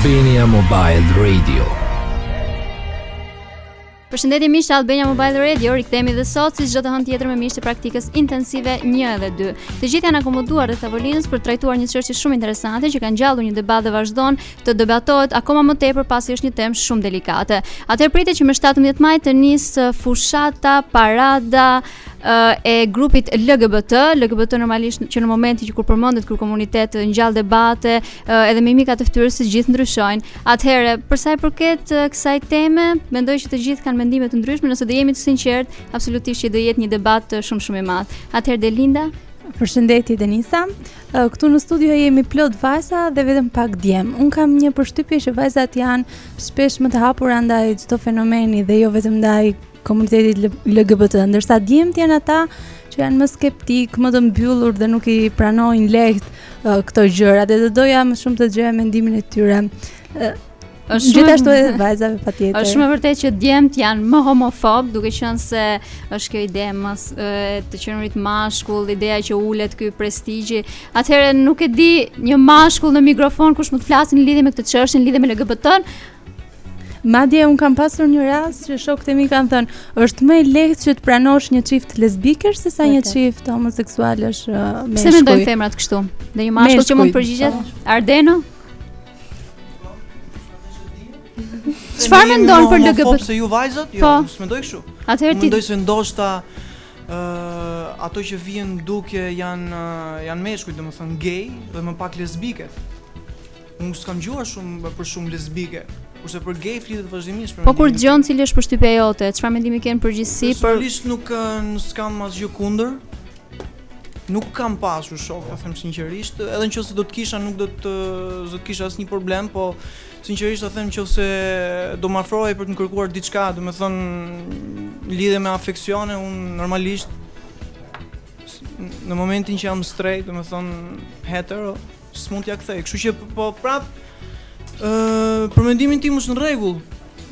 Albania Mobile Radio Përshëndetje miq të Albania Mobile Radio, rikthehemi dhe sot si çdo të hënë tjetër me miq të praktikës intensive 1 edhe 2. Të gjithë janë akomoduar rreth tavolinës për të trajtuar një çështje shumë interesante që ka ngjallur një debat dhe vazhdon të debatohet akoma më tepër pasi është një temë shumë delikate. Atëherë pritet që më 17 maj të nisë fushata, parada, e grupit LGBT, LGBT normalisht që në momentin që kur përmendet ky komunitet ngjall debate, edhe mimikat e fytyrës së të gjithëve ndryshojnë. Atëherë, për sa i përket kësaj teme, mendoj që të gjithë kanë mendime të ndryshme, nëse do jemi të sinqertë, absolutisht që do jetë një debat shumë shumë i madh. Atëherë Delinda, Përshëndetje Denisa. Këtu në studio jemi plot vajza dhe vetëm pak djem. Un kam një përshtypje që vajzat janë shpesh më të hapura ndaj çdo fenomeni dhe jo vetëm ndaj komunitetit LGBT, ndërsa djemtë janë ata që janë më skeptik, më të mbyllur dhe nuk i pranojnë lehtë uh, këto gjëra dhe do doja më shumë të dëgjoja mendimin e tyre. Uh, gjithashtu edhe vajzave patjetër. Është shumë e vërtetë që djemt janë më homofob, duke qenë se është kjo ide e të qenurit mashkull, ideja që ulet ky prestigji. Atëherë nuk e di një mashkull në mikrofon kush mund të flasë në lidhje me këtë çështje, në lidhje me LGBT-n, Madje un kam pasur një rast që shokët e mi kanë thënë, është më e lehtë që të pranosh një çift lesbikësh sesa një çift homoseksualësh uh, meshkuj. Pse mendojnë femrat kështu? Dhe një mashkull që mund të përgjigjet? Po. Ardeno? Çfarë mendon për LGBT? Po, se ju vajzat, jo, po. s'mendoj kështu. Atëherë ti mendoj se ndoshta ë uh, ato që bien në dukje janë uh, janë meshkuj, domethënë gay dhe më pak lesbike. Unë s'kam dëgjuar shumë për shumë lesbike, kurse për gay flitet vazhdimisht për Po kur dëgjon cila është përshtypja jote, çfarë mendimi ke në përgjithësi për Personalisht nuk nuk s'kam asgjë kundër. Nuk kam pasur shok, ta them sinqerisht, edhe nëse do të kisha nuk do të do të kisha asnjë problem, po sinqerisht ta them nëse do më afrohej për të kërkuar diçka, domethënë lidhje me afeksione, un normalisht në momentin që jam straight, domethënë hetero, S'mund t'ja kthej, kështu që po prap ë uh, për mendimin tim është në rregull.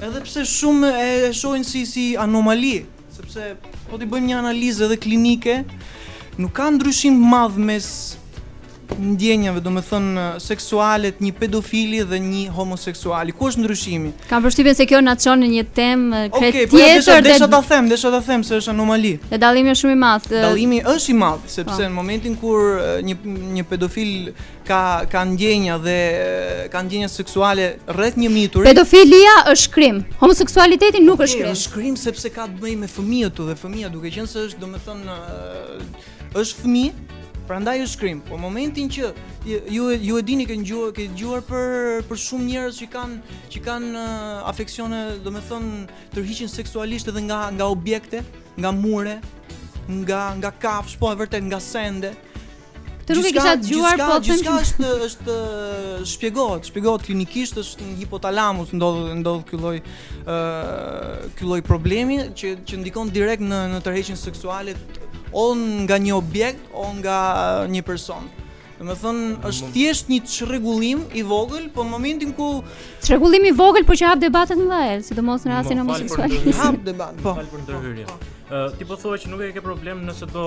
Edhe pse shumë e, e shohin si si anomali, sepse po t'i bëjmë një analizë edhe klinike, nuk ka ndryshim të madh mes ndjenjave, domethënë seksuale te një pedofili dhe një homoseksuali. Ku është ndryshimi? Kam përshtypjen se kjo na çon në një temë krejt okay, po tjetër. Okej, okay, desha ta them, desha ta them se është anomali. Dhe dallimi është shumë i madh. Dallimi është i madh sepse pa. Po. në momentin kur një një pedofil ka ka ndjenja dhe ka ndjenja seksuale rreth një të mituri. Pedofilia është krim. Homoseksualiteti nuk okay, është krim. Është krim sepse ka të bëjë me fëmijët dhe fëmija duke qenë se është domethënë Është fëmijë, prandaj është krim. Po momentin që ju ju e dini ke dëgjuar, ke dëgjuar për për shumë njerëz që kanë që kanë uh, afeksione, domethënë tërhiqen seksualisht edhe nga nga objekte, nga mure, nga nga kafshë, po e vërtetë nga sende. Këtë nuk e kisha dëgjuar, po të thënë është është shpjegohet, shpjegohet klinikisht është në hipotalamus ndodh ndodh ky lloj ë ky lloj problemi që që ndikon direkt në në tërheqjen seksuale o nga një objekt o nga një person. Domethënë është thjesht një çrregullim i vogël, po në momentin ku çrregullim i vogël po që hap debatet e mëdha, sidomos në rastin e homoseksualitetit. Hap debat, po. Fal për ndërhyrjen. Po, po. Ë ti po thua që nuk e ke problem nëse do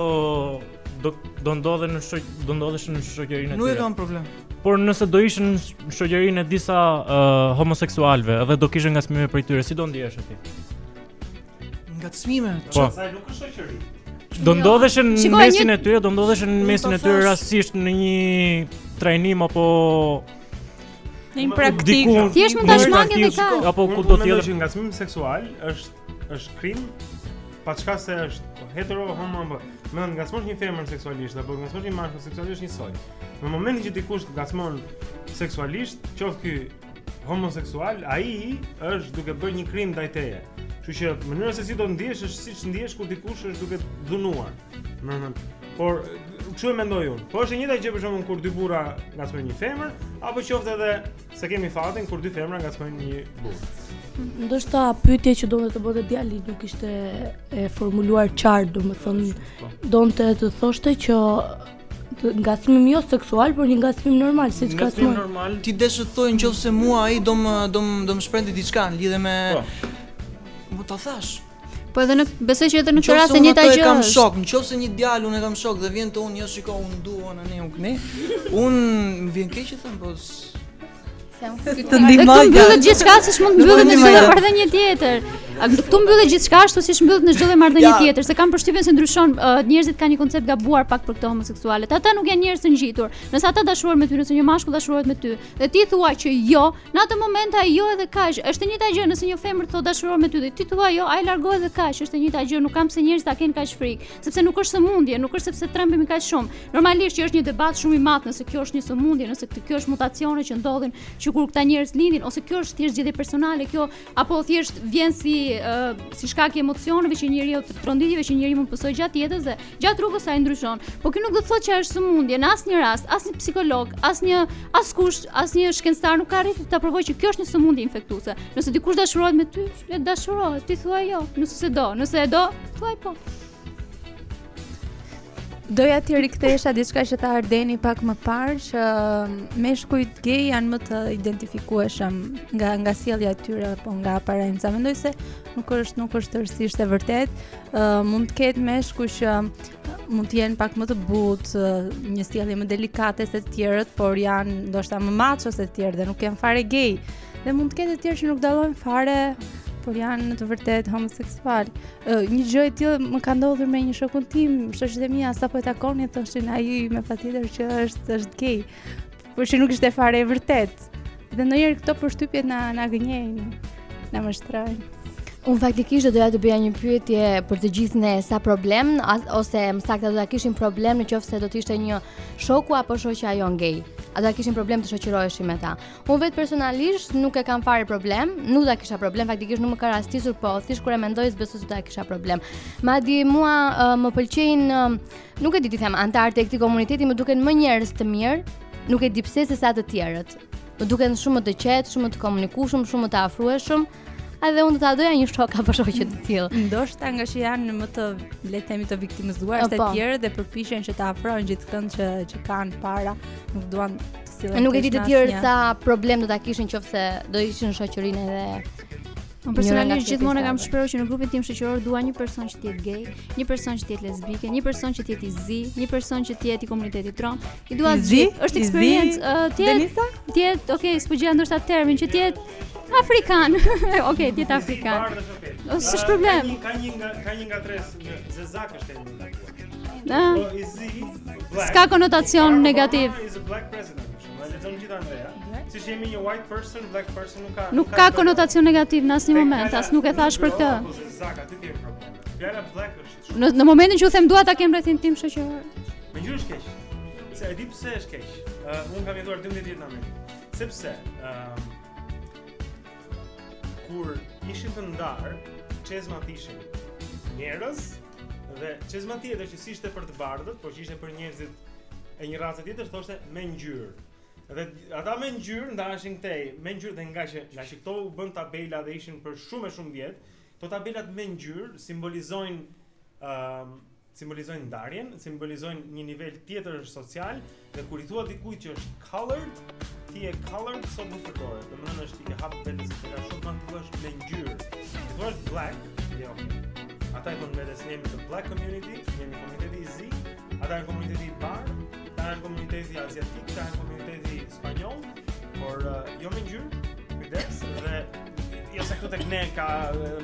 do do ndodhen në shoq do ndodhesh në shoqërinë e tyre. Nuk e kam problem. Por nëse do ishe në shoqërinë e disa uh, homoseksualëve dhe do kishe ngacmime prej tyre, si do ndiheshe ti? Ngacmime? Po. S'ka, nuk është shoqëri. Do ndodheshe në mesin e tyre, do ndodheshe në mesin e tyre rastësisht në një trajnim apo në një praktikë. Thjesht mund ta shmang dhe kaq. Apo ku do të jetë ngacmim seksual është është krim pa çka se është hetero homo apo me ngacmosh një femër seksualisht apo ngacmosh një mashkull seksualisht një soj. Në momentin që dikush të ngacmon seksualisht, qoftë ky homoseksual, ai është duke bërë një krim ndaj teje. Kështu që mënyra se si do të ndihesh është siç ndihesh kur dikush është duke të dhunuar. Domethënë, mm. por kështu e mendoj unë. Po është e njëjta gjë për rastin kur dy burra ngacmojnë një femër, apo qoftë edhe Se kemi rastin kur dy femra ngacmojnë një burrë. Ndoshta pyetja që donte të bënte djali nuk ishte e formuluar qartë, domethënë po. donte të thoshte që ngacmim jo seksual, por një ngacmim normal, siç ka thënë. Ngacmim normal. Ti deshe të thoje nëse mua ai do më do më do më shprehte diçka në lidhje me Po. Më ta thash. Po edhe në besoj që edhe në këtë rast e njëjta gjë. Unë kam shok, nëse një djalë unë e kam shok dhe vjen te unë, yo shiko unë dua, a e di unë këni. Unë më vjen keq të them, po të ndihmoj. Këtu mbyllet gjithçka siç mund të mbyllet në çdo marrëdhënie tjetër. A do të mbyllet gjithçka ashtu siç mbyllet në çdo marrëdhënie tjetër, se kam përshtypjen se ndryshon uh, njerëzit kanë një koncept të gabuar pak për këta homoseksualët. Ata nuk janë njerëz të ngjitur. Nëse ata dashurohen me ty, nëse një mashkull dashurohet me ty, dhe ti thua që jo, Në atë moment ai jo edhe kaq, është e njëjta gjë nëse një femër të thotë dashurohem me ty dhe ti thua jo, ai largohet dhe kaq, është e njëjta gjë, nuk ka pse njerëzit ta kenë kaq frikë, sepse nuk është sëmundje, nuk e di se pse trembemi kaq shumë. Normalisht që është një debat shumë i madh nëse kjo është një sëmundje, nëse kjo është mutacione që ndodhin që kur këta njerëz lindin ose kjo është thjesht zgjedhje personale, kjo apo thjesht vjen si uh, si shkak i emocioneve që njeriu të tronditjeve që njeriu mund të pësojë gjatë jetës dhe gjatë rrugës ai ndryshon. Po kjo nuk do të thotë që është sëmundje në asnjë rast, asnjë psikolog, asnjë askush, asnjë shkencëtar nuk ka arritur ta provojë që kjo është një sëmundje infektuese. Nëse dikush dashurohet me ty, le të dashurohet, ti thuaj jo, nëse s'e do, nëse e do, thuaj po. Doja t'i rikthehesha diçka që tha Ardeni pak më parë që um, meshkujt gay janë më të identifikueshëm nga nga sjellja e tyre apo nga aparenca. Mendoj se nuk është nuk është tërësisht e vërtetë. Uh, mund të ketë meshkuj që um, mund të jenë pak më të butë, uh, një sjellje më delikate se të tjerët, por janë ndoshta më macho se të tjerët dhe nuk janë fare gay. Dhe mund të ketë të tjerë që nuk dallojnë fare, por janë në të vërtetë homoseksualë. Uh, një gjë e tillë më ka ndodhur me një shokun tim, shoqet e mia sapo e takonin thoshin ai me patjetër që është është gay. Por që nuk ishte fare e vërtetë. Dhe ndonjëherë këto përshtypjet na na gënjejnë, na mashtrojnë. Unë faktikisht do doja të bëja një pyetje për të gjithë ne sa problem ose më saktë do ta kishim problem në qoftë se do të ishte një shoku apo shoqja jonë gay. A do ta kishim problem të shoqëroheshim me ta? Unë vetë personalisht nuk e kam fare problem, nuk da kisha problem, faktikisht nuk më ka rastisur, po thjesht kur e mendoj s'besoj se do ta kisha problem. Madje mua uh, më pëlqejnë, uh, nuk e di t'i them, anëtarët e këtij komuniteti më duken më njerëz të mirë, nuk e di pse se sa të tjerët. Më duken shumë më të qetë, shumë më të komunikueshëm, shumë më të afrueshëm. A dhe unë do ta doja një shok apo shoqe të tillë. Mm, ndoshta nga që janë më të, le të themi, të viktimizuar se të po. tjerë dhe përpiqen që të afrojnë gjithkënd që që kanë para, nuk duan të sillen. Nuk e di të tjerë sa problem do ta kishin nëse do ishin në shoqërinë edhe Unë personalisht gjithmonë kam shprehur që në grupin tim shoqëror dua një person që të jetë gay, një person që të jetë lesbike, një person që të jetë i zi, një person që të jetë i komunitetit rom. I dua zi, është eksperiencë, uh, të jetë, të jetë, okay, s'po gjej ndoshta termin që të jetë Afrikan. Okej, okay, të jetë afrikan. S'është okay. problem. Ka një nga ka një nga stresi në Zezak është emri i tij. Na. Po, S'ka konotacion negativ. Si jemi një white person, black person nuk ka. Nuk ka konotacion negativ në asnjë moment, as nuk e thashë për këtë. Në në momentin që u them dua ta kem n'rrethin tim shoqëror. Me ngjyrë është keq. S'e di pse është keq. Uh, unë kam jetuar 12 vjet në Amerikë. Sepse, um, kur ishin të ndarë, çezmat ishin njerëz, dhe çezma tjetër që s'ishte për të bardhët, por që ishte për njerëzit e një race tjetër, thoshte me ngjyrë. Dhe ata me ngjyrë ndaheshin këtej, me ngjyrë dhe nga që, nga që këto u bënë tabela dhe ishin për shumë e shumë vjet, këto tabelat me ngjyrë simbolizojnë um, Simbolizojnë ndarjen, simbolizojnë një nivel tjetër social dhe kur i thua dikujt që është colored, ti je colored sot nuk përdoret. Domethënë është ti ke hap vetes të ka shumë më thua është me ngjyrë. Thua është black, jo. Ata i thonë vetes ne jemi the black community, jemi komuniteti i zi, ata janë komuniteti i bardhë, ata janë komuniteti asiatik, ata janë komuniteti spanjoll, por uh, jo me ngjyrë, kujdes dhe Jo se këtu tek ne ka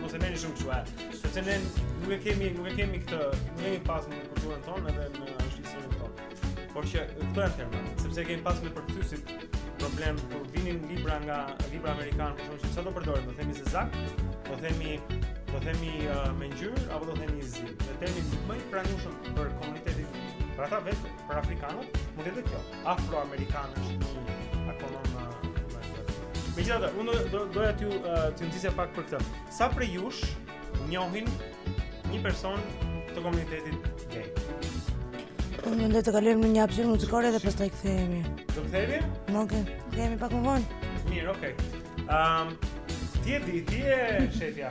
mos e merrni shumë kështu. Sepse ne nuk e kemi, nuk e kemi këtë, nuk kemi pas në kulturën tonë edhe në historinë tonë. Por që këto janë terma, sepse e kemi pas me përkthyesit problem kur vinin libra nga libra amerikanë, por thonë se çfarë do përdorim, do themi zezak, do themi do themi uh, me ngjyrë apo do themi zi. Dhe termi më i pranueshëm për komunitetin për ata vetë, për afrikanët, mund të jetë kjo. afroamerikan është akoma më më të. Megjithatë, unë do doja t'ju t'ju nxisja pak për këtë. Sa prej jush njohin një person të komunitetit gay? Unë mendoj të kalojmë në një hapësirë muzikore dhe pastaj kthehemi. Do kthehemi? Okej, okay. kthehemi pak më vonë. Mirë, okay. Ehm, um, ti e di, ti je shefja.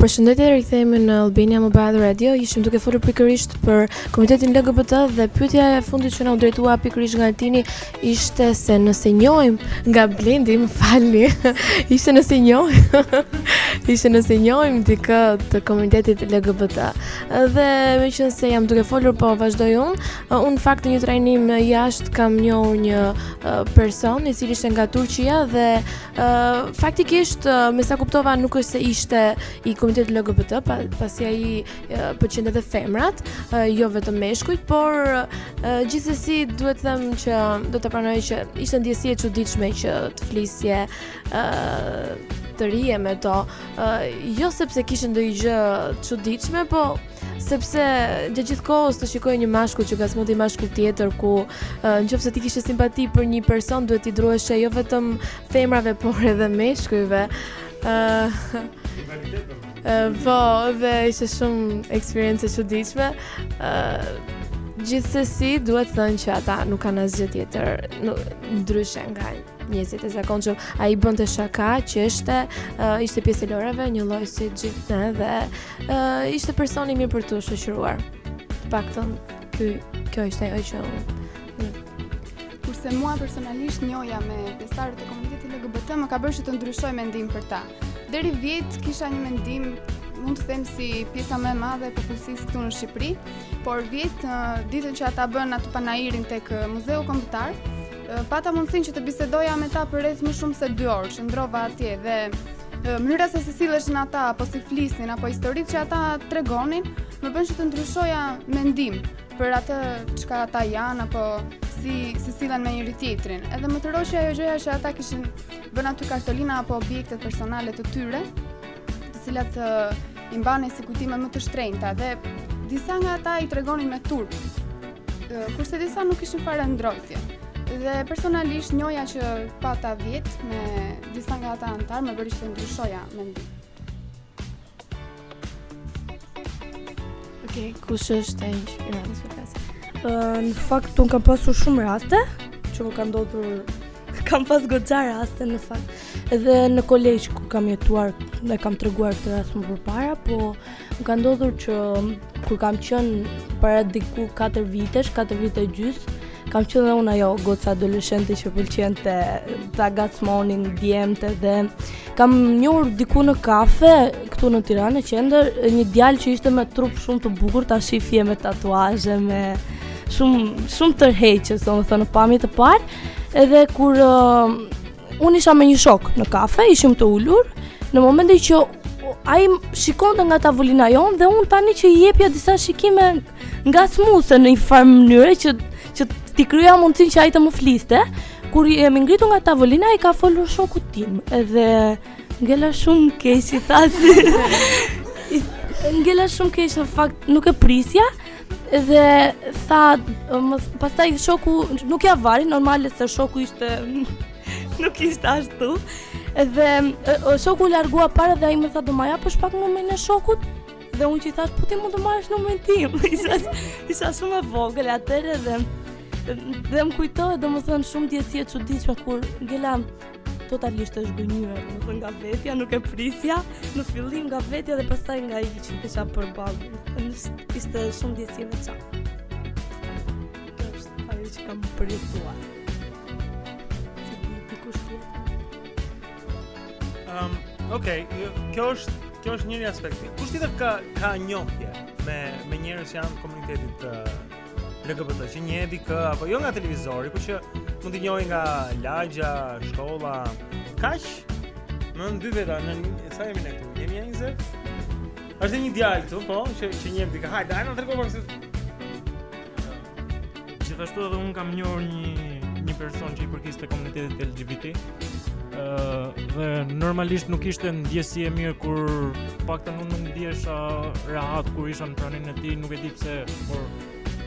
Përshëndetje, rikthehemi në Albania Mobile Radio. Ishim duke folur pikërisht për komunitetin LGBT dhe pyetja e fundit që na u drejtua pikërisht nga Altini ishte se nëse njohim nga Blendi, më falni. ishte nëse njohim. ishte nëse njohim dikë të komunitetit LGBT. Dhe meqense jam duke folur po vazhdoj unë, Unë në fakt një trajnim jashtë kam njohur një person i cili ishte nga Turqia dhe uh, faktikisht uh, me sa kuptova nuk është se ishte i komunitetit LGBT pa, pasi ai uh, pëlqente edhe femrat uh, jo vetëm meshkujt por uh, gjithsesi duhet të them që do ta pranoj që ishte ndjesi e çuditshme që të flisje uh, të rrije me to uh, jo sepse kishin ndonjë gjë të çuditshme po sepse gjatë gjithë kohës të shikoje një mashkull që ngacmonte një mashkull tjetër ku në qoftë se ti kishe simpati për një person duhet t'i druheshe jo vetëm femrave por edhe meshkujve. Ëh. Uh, po, dhe ishte shumë eksperiencë e çuditshme. ë Gjithsesi duhet të thënë që ata nuk kanë asgjë tjetër ndryshe nga njerëzit e zakonshëm. Ai bënte shaka, qeshte uh, ishte pjesë e lojërave, njëlloj si gjithë ne dhe uh, ishte person i mirë për t'u shoqëruar. Të paktën ky kjo ishte ajo që kurse mua personalisht njohja me pjesëtarët e komunitetit LGBT më ka bërë që të ndryshoj mendim për ta. Deri vjet kisha një mendim mund të them si pjesa më e madhe e popullsisë këtu në Shqipëri, por vjet ditën që ata bënë atë panairin tek Muzeu Kombëtar, Pata mundësinë që të bisedoja me ta për rreth më shumë se dy orë, qëndrova atje dhe mënyra se si silleshin ata, apo si flisnin, apo historitë që ata tregonin, më bënë që të ndryshoja mendim për atë çka ata janë, apo si, si sillen me njëri-tjetrin. Edhe më tërhoqi ajo gjëja që ata kishin vënë aty kartolina apo objektet personale të tyre, të cilat i mbanin si kujtime më të shtrenjta dhe disa nga ata i tregonin me turp, kurse disa nuk kishin fare ndrojtje. Dhe personalisht njohja që pata vjet me disa nga ata anëtar më bëri të ndryshoja mendim. Okej, okay, kush është ai që ka në fakt unë kam pasur shumë raste që më ka ndodhur Kam pas goxha raste në fakt. Edhe në kolegj ku kam jetuar e kam treguar këtë rast më përpara, po më ka ndodhur që kur kam qenë para diku 4 vitesh, 4 vite gjysmë, kam qenë dhe unë ajo goca adoleshente që pëlqente ta gacmonin djemtë dhe Kam njohur diku në kafe këtu në Tiranë në qendër një djalë që ishte me trup shumë të bukur, ta shifje me tatuazhe, me shumë shumë tërheqës, domethënë në pamje të parë. Edhe kur uh, unë isha me një shok në kafe, ishim të ulur, në momentin që ai shikonte nga tavolina jonë dhe unë tani që i jepja disa shikime nga smuse në një farë mënyre që që t'i krijoja mundësinë që ai të më fliste, kur jemi ngritu nga tavolina, i ka folur shokut tim, edhe ngela shumë keq i thashë, ngela shumë keq në fakt nuk e prisja, edhe tha, pastaj shoku, nuk ia vari, normal se shoku ishte, nuk ishte ashtu, edhe shoku u largua para dhe ai më tha, do ma japësh pak numrin e shokut, Dhe unë që i thashë, po ti mund të marrësh numrin tim, isha shumë e vogël atëherë edhe, dhe më kujtohet, domethënë shumë ndjesi e çuditshme kur ngela totalisht e zhgënjyer, domethënë nga vetja, nuk e prisja, në fillim nga vetja dhe pastaj nga ai që kisha përballë, dhe ishte shumë ndjesi e keqe. Dhe është ajo që kam përjetuar. Ëm, um, okay, kjo është kjo është njëri aspekti. Kush tjetër ka ka njohje me me njerëz që janë të komunitetit LGBT që njeh dikë apo jo nga televizori, por që mund të njohë nga lagja, shkolla, kaq domethënë dy veta në sa jemi ne këtu, jemi njëzet. Është një djalë këtu, po, që që njeh dikë. Hajde, hajde të tregosh se Gjithashtu edhe unë kam njohur një një person që i përkiste komunitetit LGBT dhe normalisht nuk ishte ndjesi e mirë kur të paktën unë nuk ndihesha rehat kur isha në praninë e tij nuk e di pse por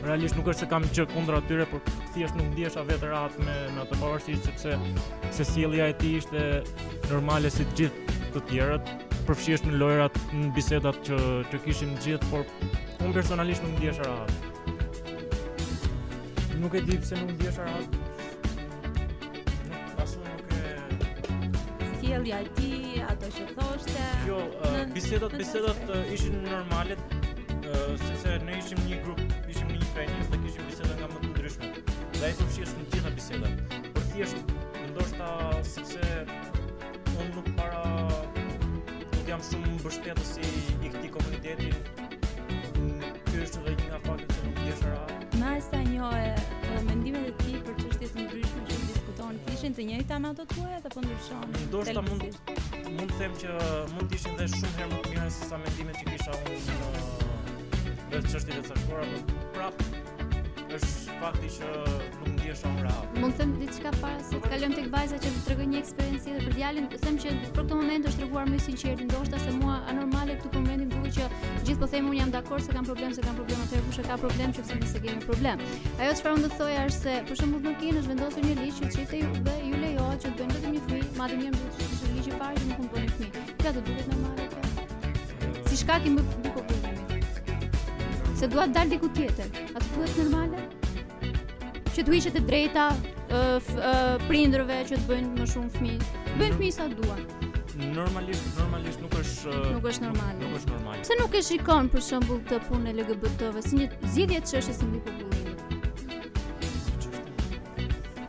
realisht nuk është se kam gjë kundër atyre por thjesht nuk ndihesha vetë rehat me atë pavarësisht sepse se sjellja e tij ishte normale si të gjithë të tjerët përfshihesh në lojërat, në bisedat që që kishim të gjithë, por unë personalisht nuk ndihesha rahat. Nuk e di pse nuk ndihesha rahat. Pasu nuk e sjellja e tij, ato që thoshte. Jo, uh, bisedat, bisedat uh, ishin normale, uh, sepse ne ishim një grup, ishim në trajnim dhe kishim biseda nga më të ndryshme. Dhe ai përfshihesh në gjitha bisedat. Por thjesht ndoshta sepse Unë nuk para nuk jam shumë mbështetës i këtij komuniteti Kjo është dhe një nga faktet që nuk ndihesha ra Me sa njohe mendimet e tij për çështje të ndryshme që diskutohen ishin të njëjta me ato të tuat apo ndryshonin Ndoshta mund mund të them që mund të ishin dhe shumë herë më të mira se sa mendimet që kisha unë në ato çështjet e caktuara, por prapë është fakti që Nuk ndihesha shumë rahat. Mund të them diçka para se të kalojmë tek vajza që të tregoj një eksperiencë tjetër për djalin, të them që për këtë moment është treguar më i sinqertë ndoshta se moshatarët këtu për momentin duke që gjithë po themi unë jam dakord s'e kam problem, s'e kam problem atëherë kush e ka problem qëkurse ne s'e kemi problem. Ajo çfarë unë do të thoja është se për shembull në Kinë është vendosur një ligj që çifteve ju lejohet që të bëjnë vetëm një fëmijë, madje më duket që është ligji i parë që nuk mund të bëni fëmijë. Kjo të duket normale kjo. Si shkak i mbipo Se dua të dal diku tjetër. A të duket normale? Që të hiqet e drejta prindërve që të bëjnë më shumë fëmijë. Bëjnë fëmijë sa duan. Normalisht, normalisht nuk është nuk është normal. Nuk është normal. Pse nuk e shikon për shembull këtë punën e LGBT-ve si një zgjidhje e çështjes si mbipopullimi?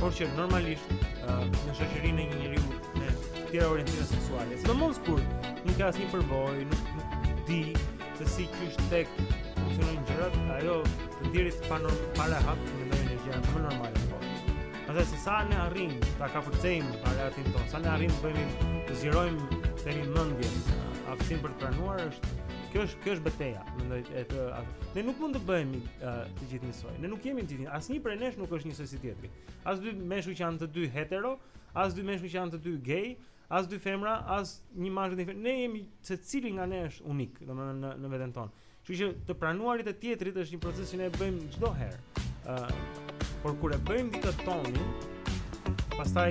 por që normalisht uh, në shoqërinë e një njeriu me tjera orientime seksuale. Sidomos kur nuk ka asnjë përvojë, nuk, nuk di se si qysh funksionojnë gjërat, ajo të ndjerit pa rahat është një gjë normale po. Atë se sa ne arrim ta kapërcejmë parahatinë tonë, sa ne arrim të bëjmë të zgjerojmë themi mendjen, aftësinë për të pranuar është Kjo është kjo është beteja, mendoj e vërtetë. Ne nuk mund të bëhemi uh, të gjithë njësoj. Ne nuk jemi të njëjtë. Asnjë prej nesh nuk është njësoj si tjetri. As dy meshkuj që janë të dy hetero, as dy meshkuj që janë të dy gay, as dy femra, as një mashkull dhe një femër. Ne jemi secili nga ne është unik, domethënë në në veten tonë. Kështu që të pranuarit e tjetrit është një proces që ne e bëjmë çdo herë. ë Por kur e bëjmë dikë tonin, pastaj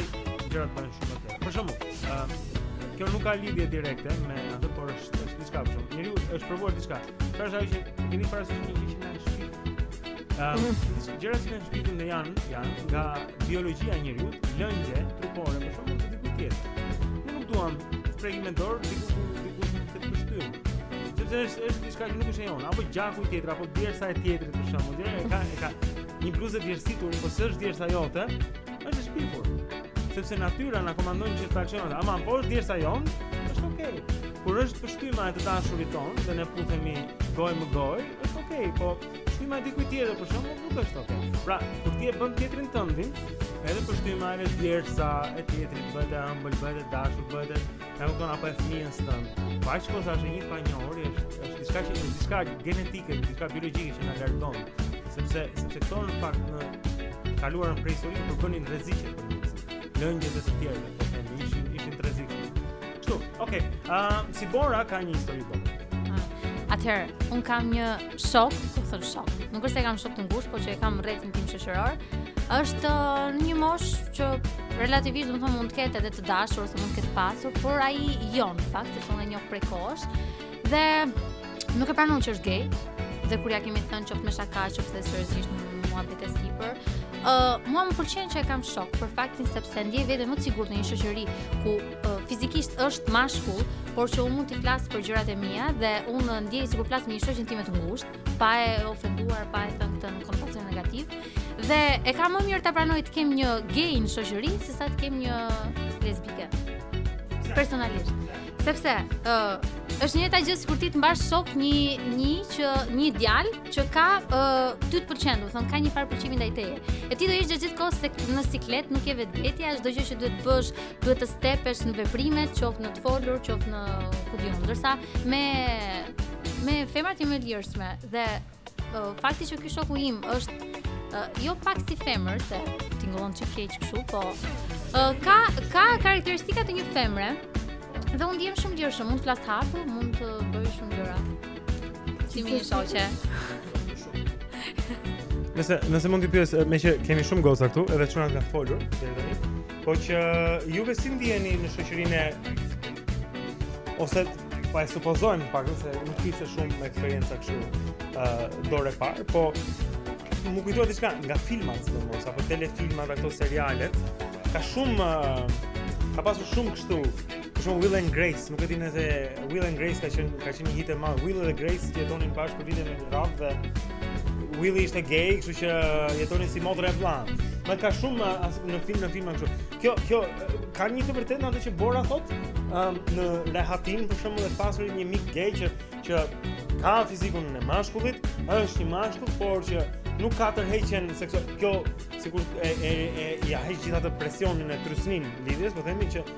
gjërat bëhen shumë më të. Për shembull, ë kjo nuk ka lidhje direkte me atë, por është është diçka për shembull. Një herë është provuar diçka. Çfarë është ajo që e keni parasysh një gjë që na shpif? Ëm, ehm, gjërat që na shpifin ne janë, janë nga biologjia e njeriut, lëngje trupore, për shembull të dikujt tjetër. Ne nuk duam të prekim me dorë dikujt dikujt të të pështymën. Sepse është është diçka që nuk është e jona, apo gjaku i tjetrit, apo djersa e tjetrit për shembull, e ka e ka një bluzë të djersitur, po s'është djersa jote, Është e shpifur. Sepse natyra na komandon që ta largojmë. Ama po është djersa jonë, është okay. Kur është pështyma e të dashurit tonë dhe ne puthemi gojë më gojë, është okay, po pështyma e dikujt tjetër për shembull nuk është okay. Pra, kur ti e bën tjetrin tëndin, edhe pështyma edhe djersa e tjetrit bëhet e ëmbël, bëhet e dashur, bëhet Ka më thonë apo e fëmijës tënd. Po që kur është e një të panjohuri, është është diçka që është diçka genetike, diçka biologjike që na largon, sepse sepse këto në fakt në të kaluarën në prehistori përbënin rreziqe për njerëzit. Lëngjet e të tjerëve, po themi, ishin ishin të rrezikshme. Kështu, okay. Ëm ah, uh, si Bora ka një histori po. Atëherë, unë kam një shok, domethënë shok. Nuk është se kam shok të ngushtë, por që e kam në rrethin tim shoqëror. Është uh, në një moshë që relativisht, domethënë, mund të ketë edhe të dashur ose mund të ketë pasur, por ai jo, në fakt, se e njoh prej kohësh. Dhe nuk e pranon që është gay. Dhe kur ia kemi thënë qoftë me shaka, qoftë seriozisht në muhabet e sipër, ë uh, mua më pëlqen që e kam shok për faktin sepse ndjej veten më të sigurt në një shoqëri ku uh, fizikisht është mashkull, por që unë mund të flas për gjërat e mia dhe unë ndjej sikur flas me një shoqen time të ngushtë. pa e ofenduar, pa e thënë këtë në konotacion negativ. Dhe e kam më mirë ta pranoj të kem një gay në shoqëri se sa të kem një lesbike. Personalisht. Sepse ë uh, është e njëjta gjë sikur ti të mbash shok një një që një djalë që ka uh, domethënë ka një farë pëlqimi ndaj teje. E ti do jesh gjithë kohës në siklet nuk je vetvetja, çdo gjë që duhet të bësh duhet të stepesh në veprime, qoftë në të folur, qoftë në ku di unë, ndërsa me me femrat jemi të lirshme dhe uh, fakti që ky shoku im është uh, jo pak si femër se tingëllon çik keq kështu, po uh, ka ka karakteristika të një femre dhe unë ndihem shumë lirshëm, mund të flas hapur, mund të bëj shumë gjëra. Si me një shoqe. Nëse nëse mund të pyes, meqë kemi shumë goca këtu, edhe çunat kanë folur deri tani. Po që juve si ndiheni në shoqërinë e ose pa e supozojmë pak se nuk keni shumë eksperienca kështu ë uh, dore parë, po m'u kujtua diçka nga filmat, sidomos apo telefilmat ato serialet, ka shumë uh, ka pasur shumë kështu Për shembull Will and Grace, nuk e di nëse Will and Grace ka qenë ka qenë një hit i madh. Will dhe Grace jetonin bashkë për vite me radhë dhe Will ishte gay, kështu që jetonin si motër e vëlla. Po ka shumë as, në film në film kështu. Kjo kjo ka një të vërtetë tek ajo që Bora thotë, um, në rehatinë për shembull e të pasurit një mik gay që që ka fizikun e mashkullit, është një mashkull, por që nuk ka tërheqjen seksuale. Kjo sikur e e e ia heq gjithë atë presionin e trysninë e lidhjes, po themi që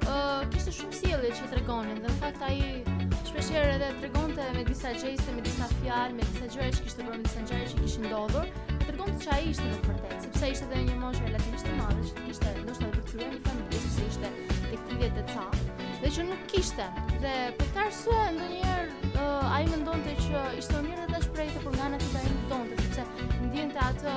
Uh, kishte shumë sjellje që tregonin dhe në fakt ai shpesh herë edhe tregonte me disa gjeste, me disa fjalë, me disa gjëra që kishte bërë, me disa gjëra që kishin ndodhur, dhe tregonte që ai ishte në të vërtetë, sepse ishte edhe një moshë relativisht e madhe që kishte ndoshta edhe për të krijuar një familje, sepse ishte tek 30 e ca, dhe që nuk kishte. Dhe për këtë arsye ndonjëherë uh, ai mendonte që ishte më mirë ta shprehte për nga ana që ai nuk donte, sepse ndjente atë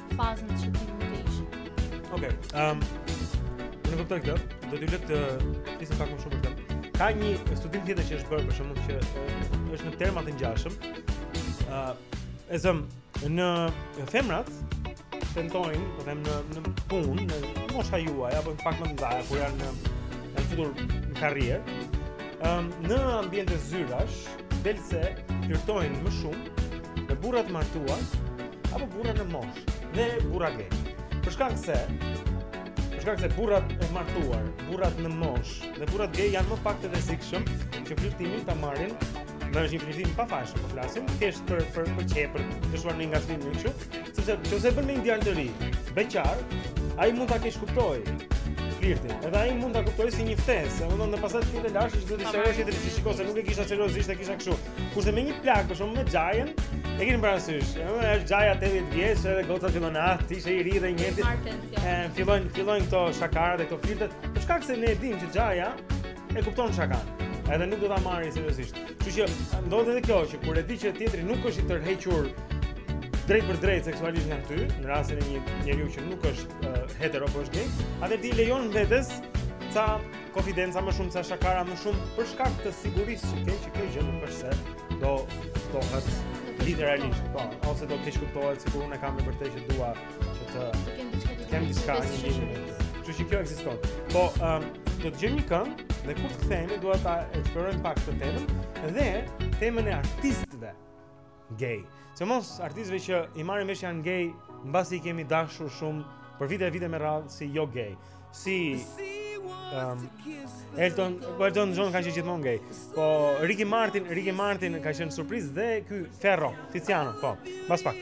fazën që ti mund të ishe. Oke, okay, um, ne e kuptoj këtë, do t'ju lë të flisni pak më shumë për këtë. Ka një studim tjetër që është bërë për shembull që është në terma të ngjashëm. Uh, e zëm, në femrat, tentojnë, po them në në punë, në mosha juaj apo në pak më të mëdha, kur janë në në futur në karrierë. Ëm um, në ambiente zyrash, Belse flirtojnë më shumë me burrat e martuar apo burrat në moshë dhe burrat gay. Për shkak se për shkak se burrat e martuar, burrat në moshë dhe burrat gay janë më pak të rrezikshëm që flirtimin ta marrin, është një flirtim i pafajshëm, po flasim thjesht për për për qejf, për të çuar në ngacmim më shumë. Sepse nëse e bën me një djalë të ri, beqar, ai mund ta keqkuptojë flirtin. Edhe ai mund ta kuptojë si një ftesë, domethënë në pasat ti të lashë çdo të shkojë edhe ti shiko se nuk e kisha seriozisht, e kisha kështu. Kurse me një plak për shembull me xhajën, e keni parasysh, ëh, është xhaja 80 vjeç, edhe goca fillon ah, ti je i ri dhe ti. Ëh, fillojnë fillojnë këto shakarat e këto flirtet. Për shkak se ne e dimë që xhaja e kupton shakanë. Edhe nuk do ta marrë seriozisht. Kështu që ndodh edhe kjo që kur e di që tjetri nuk është i tërhequr drejtpërdrejt seksualisht nga ty, në rastin e një njeriu që nuk është uh, hetero apo është gay, atëherë ti i lejon vetes ca konfidenca më shumë, ca shakara më shumë për shkak të sigurisë që ke që kjo gjë nuk është se do lexohet literalisht, po, ose do të keqkuptohet sikur unë e kam me vërtetë që dua që të kem diçka me ty. Kështu që kjo ekziston po um, do të dëgjojmë një këngë dhe kur të kthehemi do ta eksplorojmë pak këtë temën dhe temën e artistëve gay sidomos artistëve që i marrim vesh që janë gay mbasi i kemi dashur shumë për vite e vite me radhë si jo gay si um, Elton, po Elton John ka qenë gjithmonë gay. Po Ricky Martin, Ricky Martin ka qenë surprizë dhe ky Ferro, Tiziano, po. Mbas pak.